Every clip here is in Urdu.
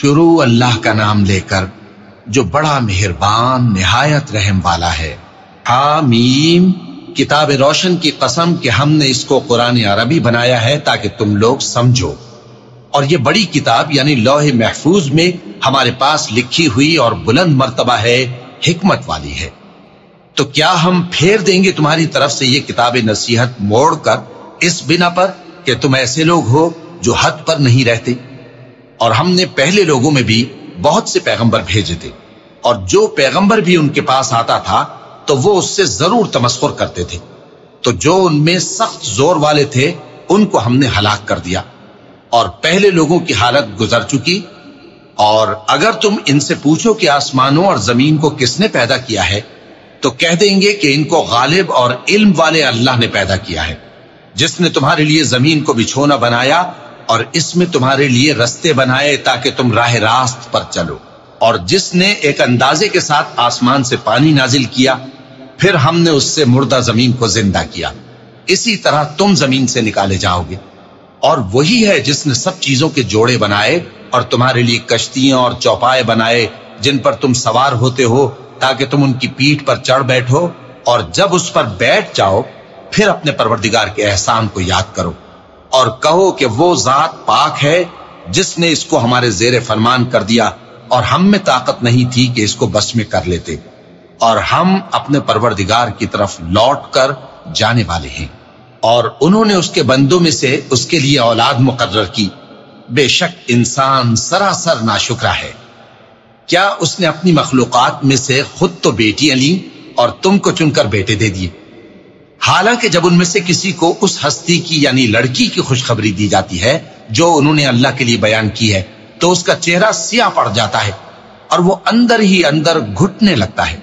شروع اللہ کا نام لے کر جو بڑا مہربان، نہایت رحم والا ہے۔ حامیم کتاب روشن کی قسم کہ ہم نے اس کو قرآن عربی بنایا ہے تاکہ تم لوگ سمجھو۔ اور یہ بڑی کتاب یعنی لوح محفوظ میں ہمارے پاس لکھی ہوئی اور بلند مرتبہ ہے، حکمت والی ہے۔ تو کیا ہم پھیر دیں گے تمہاری طرف سے یہ کتاب نصیحت موڑ کر اس بنا پر کہ تم ایسے لوگ ہو جو حد پر نہیں رہتے؟ اور ہم نے پہلے لوگوں میں بھی بہت سے پیغمبر بھیجے تھے۔ اور جو پیغمبر بھی ان کے پاس آتا تھا، تو وہ اس سے ضرور تمسخر کرتے تھے۔ تو جو ان میں سخت زور والے تھے، ان کو ہم نے ہلاک کر دیا۔ اور پہلے لوگوں کی حالت گزر چکی۔ اور اگر تم ان سے پوچھو کہ آسمانوں اور زمین کو کس نے پیدا کیا ہے، تو کہہ دیں گے کہ ان کو غالب اور علم والے اللہ نے پیدا کیا ہے۔ جس نے تمہارے لیے زمین کو بچھونا بنایا اور اس میں تمہارے لیے رستے بنائے تاکہ تم راہ راست پر چلو۔ اور جس نے ایک اندازے کے ساتھ آسمان سے پانی نازل کیا، پھر ہم نے اس سے مردہ زمین کو زندہ کیا۔ اسی طرح تم زمین سے نکالے جاؤ گے۔ اور وہی ہے جس نے سب چیزوں کے جوڑے بنائے اور تمہارے لیے کشتیاں اور چوپائے بنائے، جن پر تم سوار ہوتے ہو تاکہ تم ان کی پیٹ پر چڑھ بیٹھو۔ اور جب اس پر بیٹھ جاؤ، پھر اپنے پروردگار کے احسان کو یاد کرو۔ اور کہو کہ وہ ذات پاک ہے جس نے اس کو ہمارے زیر فرمان کر دیا اور ہم میں طاقت نہیں تھی کہ اس کو بس میں کر لیتے اور ہم اپنے پروردگار کی طرف لوٹ کر جانے والے ہیں اور انہوں نے اس کے بندوں میں سے اس کے لیے اولاد مقرر کی بے شک انسان سراسر ناشکرا ہے کیا اس نے اپنی مخلوقات میں سے خود تو بیٹیاں لی اور تم کو چن کر بیٹے دے دیے حالانکہ جب ان میں سے کسی کو اس ہستی کی یعنی لڑکی کی خوشخبری دی جاتی ہے جو انہوں نے اللہ کے لیے بیان کی ہے، تو اس کا چہرہ سیاہ پڑ جاتا ہے اور وہ اندر ہی اندر گھٹنے لگتا ہے۔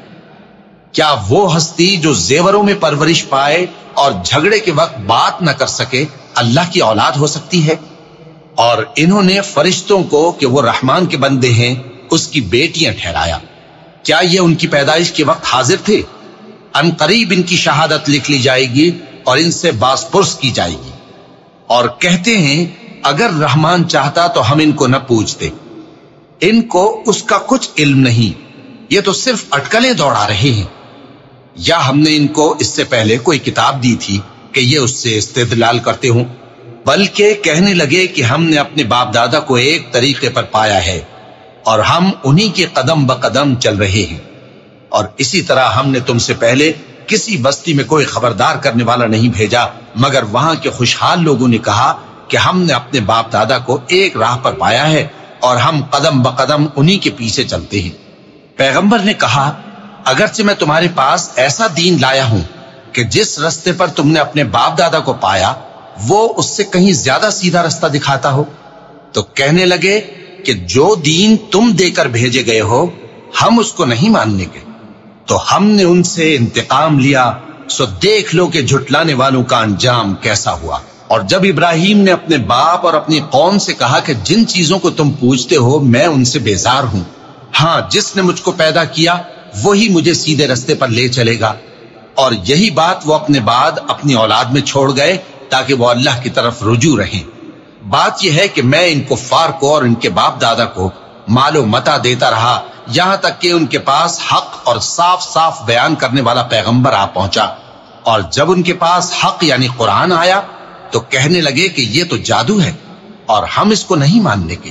کیا وہ ہستی جو زیوروں میں پرورش پائے اور جھگڑے کے وقت بات نہ کر سکے اللہ کی اولاد ہو سکتی ہے؟ اور انہوں نے فرشتوں کو کہ وہ رحمان کے بندے ہیں، اس کی بیٹیاں ٹھہرایا۔ کیا یہ ان کی پیدائش کے وقت حاضر تھے؟ ان قریب ان کی شہادت لکھ لی جائے گی اور ان سے باس پرس کی جائے گی۔ اور کہتے ہیں، اگر رحمان چاہتا تو ہم ان کو نہ پوچھتے ان کو اس کا کچھ علم نہیں، یہ تو صرف اٹکلیں دوڑا رہے ہیں۔ یا ہم نے ان کو اس سے پہلے کوئی کتاب دی تھی کہ یہ اس سے استدلال کرتے ہوں، بلکہ کہنے لگے کہ ہم نے اپنے باپ دادا کو ایک طریقے پر پایا ہے اور ہم انہی کے قدم بقدم چل رہے ہیں۔ اور اسی طرح ہم نے تم سے پہلے کسی بستی میں کوئی خبردار کرنے والا نہیں بھیجا، مگر وہاں کے خوشحال لوگوں نے کہا کہ ہم نے اپنے باپ دادا کو ایک راہ پر پایا ہے اور ہم قدم بقدم انہی کے پیچھے چلتے ہیں۔ پیغمبر نے کہا، اگرچہ میں تمہارے پاس ایسا دین لایا ہوں کہ جس رستے پر تم نے اپنے باپ دادا کو پایا، وہ اس سے کہیں زیادہ سیدھا رستہ دکھاتا ہو۔ تو کہنے لگے کہ جو دین تم دے کر بھیجے گئے ہو، ہم اس کو نہیں ماننے گے تو ہم نے ان سے انتقام لیا، سو دیکھ لو کہ جھٹلانے والوں کا انجام کیسا ہوا۔ اور جب ابراہیم نے اپنے باپ اور اپنی قوم سے کہا کہ جن چیزوں کو تم پوچھتے ہو، میں ان سے بیزار ہوں۔ ہاں جس نے مجھ کو پیدا کیا، وہی مجھے سیدھے رستے پر لے چلے گا۔ اور یہی بات وہ اپنے بعد اپنی اولاد میں چھوڑ گئے تاکہ وہ اللہ کی طرف رجوع رہیں۔ بات یہ ہے کہ میں ان کفار کو اور ان کے باپ دادا کو مال و متا دیتا رہا۔ یہاں تک کہ ان کے پاس حق اور صاف صاف بیان کرنے والا پیغمبر آ پہنچا۔ اور جب ان کے پاس حق یعنی قرآن آیا، تو کہنے لگے کہ یہ تو جادو ہے اور ہم اس کو نہیں ماننے کے۔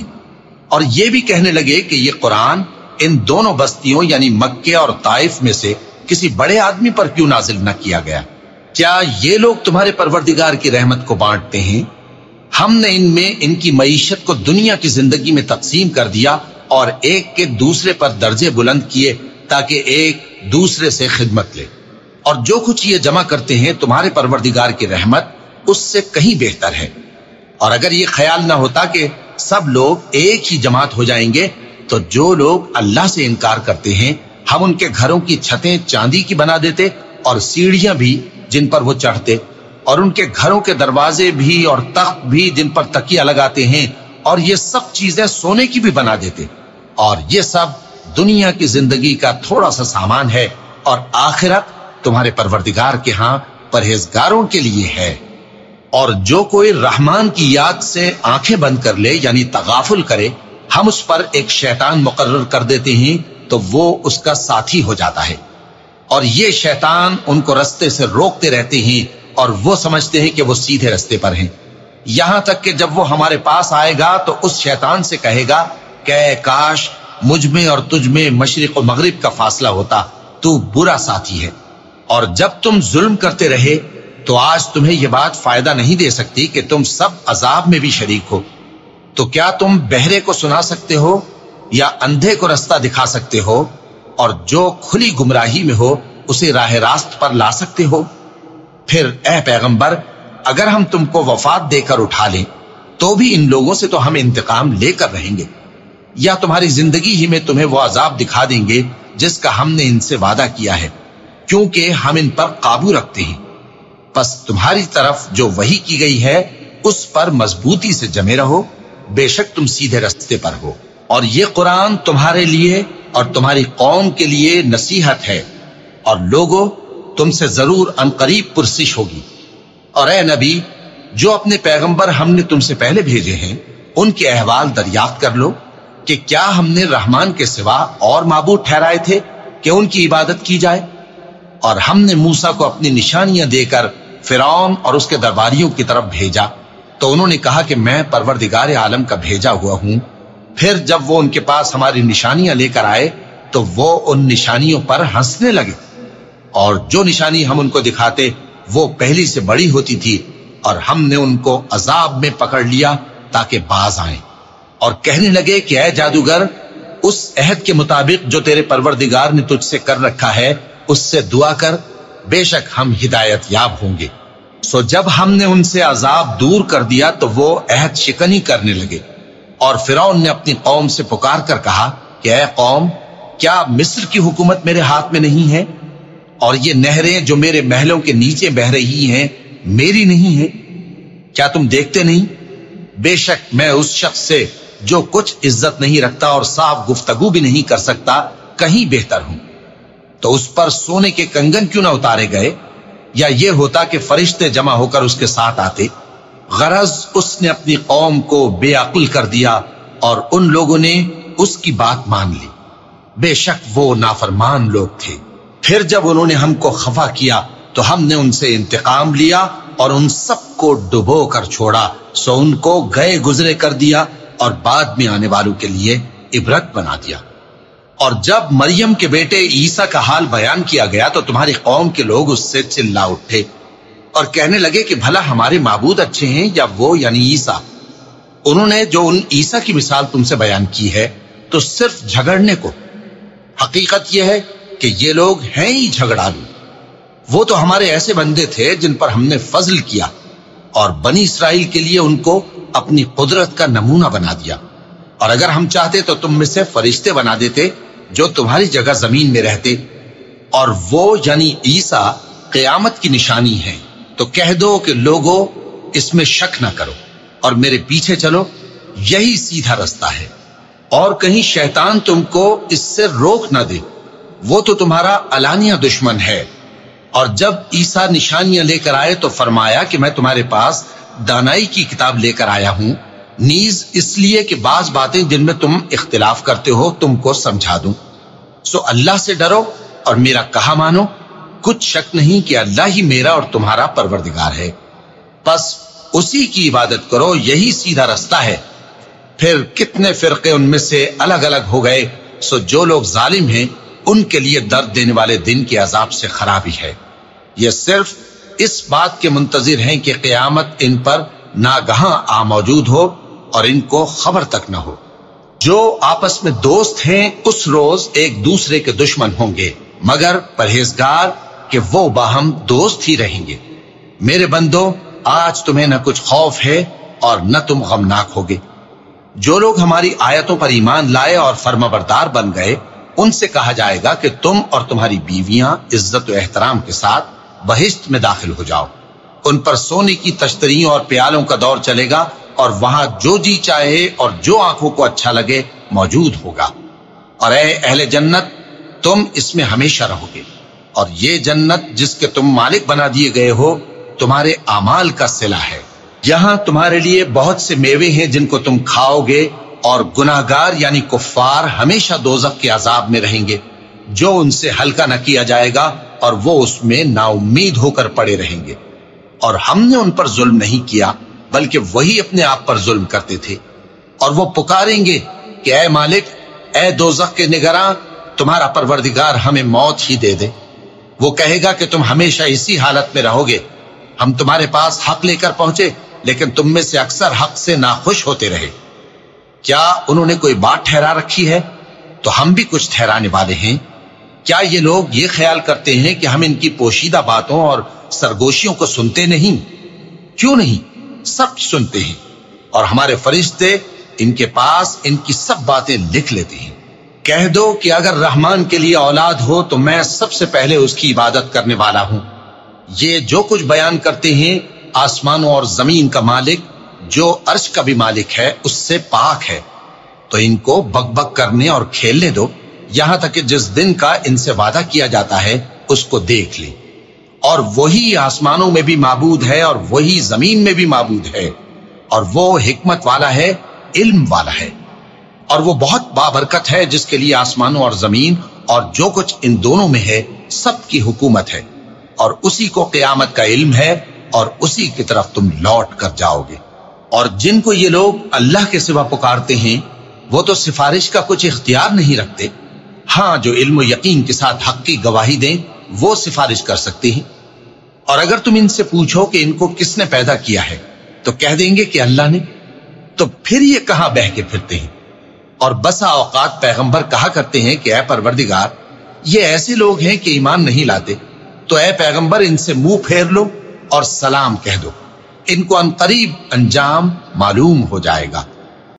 اور یہ بھی کہنے لگے کہ یہ قرآن ان دونوں بستیوں یعنی مکے اور طائف میں سے کسی بڑے آدمی پر کیوں نازل نہ کیا گیا۔ کیا یہ لوگ تمہارے پروردگار کی رحمت کو بانٹتے ہیں؟ ہم نے ان میں ان کی معیشت کو دنیا کی زندگی میں تقسیم کر دیا اور ایک کے دوسرے پر درجے بلند کیے تاکہ ایک دوسرے سے خدمت لے۔ اور جو کچھ یہ جمع کرتے ہیں تمہارے پروردگار کی رحمت، اس سے کہیں بہتر ہے۔ اور اگر یہ خیال نہ ہوتا کہ سب لوگ ایک ہی جماعت ہو جائیں گے، تو جو لوگ اللہ سے انکار کرتے ہیں، ہم ان کے گھروں کی چھتیں چاندی کی بنا دیتے اور سیڑھیاں بھی جن پر وہ چڑھتے، اور ان کے گھروں کے دروازے بھی اور تخت بھی جن پر تکیا لگاتے ہیں، اور یہ سب چیزیں سونے کی بھی بنا دیتے۔ اور یہ سب دنیا کی زندگی کا تھوڑا سا سامان ہے اور آخرت تمہارے پروردگار کے ہاں پرہیزگاروں کے لیے ہے۔ اور جو کوئی رحمان کی یاد سے آنکھیں بند کر لے یعنی تغافل کرے، ہم اس پر ایک شیطان مقرر کر دیتے ہیں، تو وہ اس کا ساتھی ہو جاتا ہے۔ اور یہ شیطان ان کو رستے سے روکتے رہتے ہیں اور وہ سمجھتے ہیں کہ وہ سیدھے رستے پر ہیں۔ یہاں تک کہ جب وہ ہمارے پاس آئے گا، تو اس شیطان سے کہے گا کہ کاش مجھ میں اور تجھ میں مشرق و مغرب کا فاصلہ ہوتا، تو برا ساتھی ہے۔ اور جب تم ظلم کرتے رہے، تو آج تمہیں یہ بات فائدہ نہیں دے سکتی کہ تم سب عذاب میں بھی شریک ہو۔ تو کیا تم بہرے کو سنا سکتے ہو یا اندھے کو رستہ دکھا سکتے ہو؟ اور جو کھلی گمراہی میں ہو، اسے راہ راست پر لا سکتے ہو؟ پھر اے پیغمبر، اگر ہم تم کو وفات دے کر اٹھا لیں، تو بھی ان لوگوں سے تو ہم انتقام لے کر رہیں گے۔ یا تمہاری زندگی ہی میں تمہیں وہ عذاب دکھا دیں گے جس کا ہم نے ان سے وعدہ کیا ہے، کیونکہ ہم ان پر قابو رکھتے ہیں۔ پس تمہاری طرف جو وہی کی گئی ہے، اس پر مضبوطی سے جمے رہو، بے شک تم سیدھے رستے پر ہو۔ اور یہ قرآن تمہارے لیے اور تمہاری قوم کے لیے نصیحت ہے۔ اور لوگوں تم سے ضرور انقریب پرسش ہوگی۔ اور اے نبی، جو اپنے پیغمبر ہم نے تم سے پہلے بھیجے ہیں، ان کے احوال دریافت کر لو۔ کہ کیا ہم نے رحمان کے سوا اور معبود ٹھہرائے تھے کہ ان کی عبادت کی جائے؟ اور ہم نے موسا کو اپنی نشانیاں دے کر فرعون اور اس کے درباریوں کی طرف بھیجا۔ تو انہوں نے کہا کہ میں پروردگار عالم کا بھیجا ہوا ہوں۔ پھر جب وہ ان کے پاس ہماری نشانیاں لے کر آئے، تو وہ ان نشانیوں پر ہنسنے لگے۔ اور جو نشانی ہم ان کو دکھاتے، وہ پہلی سے بڑی ہوتی تھی اور ہم نے ان کو عذاب میں پکڑ لیا تاکہ باز آئیں۔ اور کہنے لگے کہ اے جادوگر، اس عہد کے مطابق جو تیرے پروردگار نے تجھ سے کر رکھا ہے، اس سے دعا کر، بے شک ہم ہدایت یاب ہوں گے۔ سو جب ہم نے ان سے عذاب دور کر دیا تو وہ عہد شکنی کرنے لگے۔ اور فرعون نے اپنی قوم سے پکار کر کہا کہ اے قوم، کیا مصر کی حکومت میرے ہاتھ میں نہیں ہے؟ اور یہ نہریں جو میرے محلوں کے نیچے بہ رہی ہیں، میری نہیں ہے کیا تم دیکھتے نہیں؟ بے شک میں اس شخص سے جو کچھ عزت نہیں رکھتا اور صاف گفتگو بھی نہیں کر سکتا، کہیں بہتر ہوں۔ تو اس پر سونے کے کنگن کیوں نہ اتارے گئے؟ یا یہ ہوتا کہ فرشتے جمع ہو کر اس کے ساتھ آتے؟ غرض اس نے اپنی قوم کو بے عقل کر دیا اور ان لوگوں نے اس کی بات مان لی۔ بے شک وہ نافرمان لوگ تھے۔ پھر جب انہوں نے ہم کو خفا کیا، تو ہم نے ان سے انتقام لیا اور ان سب کو ڈبو کر چھوڑا۔ سو ان کو گئے گزرے کر دیا۔ اور بعد میں آنے والوں کے لیے عبرت بنا دیا۔ اور جب مریم کے بیٹے عیسیٰ کا حال بیان کیا گیا تو تمہاری قوم کے لوگ اس سے چلا اٹھے اور کہنے لگے کہ بھلا ہمارے معبود اچھے ہیں یا وہ یعنی عیسیٰ؟ انہوں نے جو ان عیسیٰ کی مثال تم سے بیان کی ہے تو صرف جھگڑنے کو۔ حقیقت یہ ہے کہ یہ لوگ ہیں ہی جھگڑالو۔ وہ تو ہمارے ایسے بندے تھے جن پر ہم نے فضل کیا۔ اور بنی اسرائیل کے لیے ان کو اپنی قدرت کا نمونہ بنا دیا۔ اور اگر ہم چاہتے تو تم میں سے فرشتے بنا دیتے جو تمہاری جگہ زمین میں رہتے۔ اور وہ یعنی عیسیٰ قیامت کی نشانی ہے تو کہہ دو کہ لوگوں اس میں شک نہ کرو اور میرے پیچھے چلو۔ یہی سیدھا رستہ ہے۔ اور کہیں شیطان تم کو اس سے روک نہ دے۔ وہ تو تمہارا علانیہ دشمن ہے۔ اور جب عیسیٰ نشانیاں لے کر آئے تو فرمایا کہ میں تمہارے پاس دانائی کی کتاب لے کر آیا ہوں۔ نیز اس لیے کہ بعض باتیں جن میں تم اختلاف کرتے ہو، تم کو سمجھا دوں۔ سو اللہ سے ڈرو اور میرا کہا مانو۔ کچھ شک نہیں کہ اللہ ہی میرا اور تمہارا پروردگار ہے۔ بس اسی کی عبادت کرو، یہی سیدھا رستہ ہے۔ پھر کتنے فرقے ان میں سے الگ الگ ہو گئے، سو جو لوگ ظالم ہیں، ان کے لیے درد دینے والے دن کے عذاب سے خرابی ہے۔ یہ صرف اس بات کے منتظر ہیں کہ قیامت ان پر ناگہاں آ موجود ہو اور ان کو خبر تک نہ ہو۔ جو آپس میں دوست ہیں، اس روز ایک دوسرے کے دشمن ہوں گے۔ مگر پرہیزگار کہ وہ باہم دوست ہی رہیں گے۔ میرے بندو، آج تمہیں نہ کچھ خوف ہے اور نہ تم غمناک ہوگے۔ جو لوگ ہماری آیتوں پر ایمان لائے اور فرما بردار بن گئے، ان سے کہا جائے گا کہ تم اور تمہاری بیویاں عزت و احترام کے ساتھ بہشت میں داخل ہو جاؤ۔ ان پر سونے کی تشتریوں اور پیالوں کا دور چلے گا اور وہاں جو جی چاہے اور جو آنکھوں کو اچھا لگے موجود ہوگا۔ اور اے اہل جنت، تم اس میں ہمیشہ رہو گے۔ اور یہ جنت جس کے تم مالک بنا دیے گئے ہو، تمہارے اعمال کا سلا ہے۔ یہاں تمہارے لیے بہت سے میوے ہیں جن کو تم کھاؤ گے اور گناہگار یعنی کفار ہمیشہ دوزخ کے عذاب میں رہیں گے۔ جو ان سے ہلکا نہ کیا جائے گا اور وہ اس میں نا امید ہو کر پڑے رہیں گے۔ اور ہم نے ان پر ظلم نہیں کیا، بلکہ وہی اپنے آپ پر ظلم کرتے تھے۔ اور وہ پکاریں گے کہ، اے مالک، اے دوزخ کے نگراں، تمہارا پروردگار ہمیں موت ہی دے دے۔ وہ کہے گا کہ تم ہمیشہ اسی حالت میں رہو گے۔ ہم تمہارے پاس حق لے کر پہنچے، لیکن تم میں سے اکثر حق سے ناخوش ہوتے رہے۔ کیا انہوں نے کوئی بات ٹھہرا رکھی ہے؟ تو ہم بھی کچھ ٹھہرانے والے ہیں۔ کیا یہ لوگ یہ خیال کرتے ہیں کہ ہم ان کی پوشیدہ باتوں اور سرگوشیوں کو سنتے نہیں؟ کیوں نہیں؟ سب سنتے ہیں اور ہمارے فرشتے ان کے پاس ان کی سب باتیں لکھ لیتے ہیں۔ کہہ دو کہ اگر رحمان کے لیے اولاد ہو تو میں سب سے پہلے اس کی عبادت کرنے والا ہوں۔ یہ جو کچھ بیان کرتے ہیں، آسمانوں اور زمین کا مالک، جو عرش کا بھی مالک ہے، اس سے پاک ہے۔ تو ان کو بک بک کرنے اور کھیلنے دو۔ یہاں تک کہ جس دن کا ان سے وعدہ کیا جاتا ہے، اس کو دیکھ لیں اور وہی آسمانوں میں بھی معبود ہے اور وہی زمین میں بھی معبود ہے۔ اور وہ حکمت والا ہے، علم والا ہے۔ اور وہ بہت بابرکت ہے، جس کے لیے آسمانوں اور زمین اور جو کچھ ان دونوں میں ہے، سب کی حکومت ہے۔ اور اسی کو قیامت کا علم ہے، اور اسی کی طرف تم لوٹ کر جاؤ گے۔ اور جن کو یہ لوگ اللہ کے سوا پکارتے ہیں، وہ تو سفارش کا کچھ اختیار نہیں رکھتے۔ ہاں جو علم و یقین کے ساتھ حق کی گواہی دیں، وہ سفارش کر سکتے ہیں۔ اور اگر تم ان سے پوچھو کہ ان کو کس نے پیدا کیا ہے، تو کہہ دیں گے کہ اللہ نے۔ تو پھر یہ کہاں بہ کے پھرتے ہیں؟ اور بسا اوقات پیغمبر کہا کرتے ہیں کہ اے پروردگار، یہ ایسے لوگ ہیں کہ ایمان نہیں لاتے۔ تو اے پیغمبر، ان سے منہ پھیر لو اور سلام کہہ دو۔ ان کو ان قریب انجام معلوم ہو جائے گا۔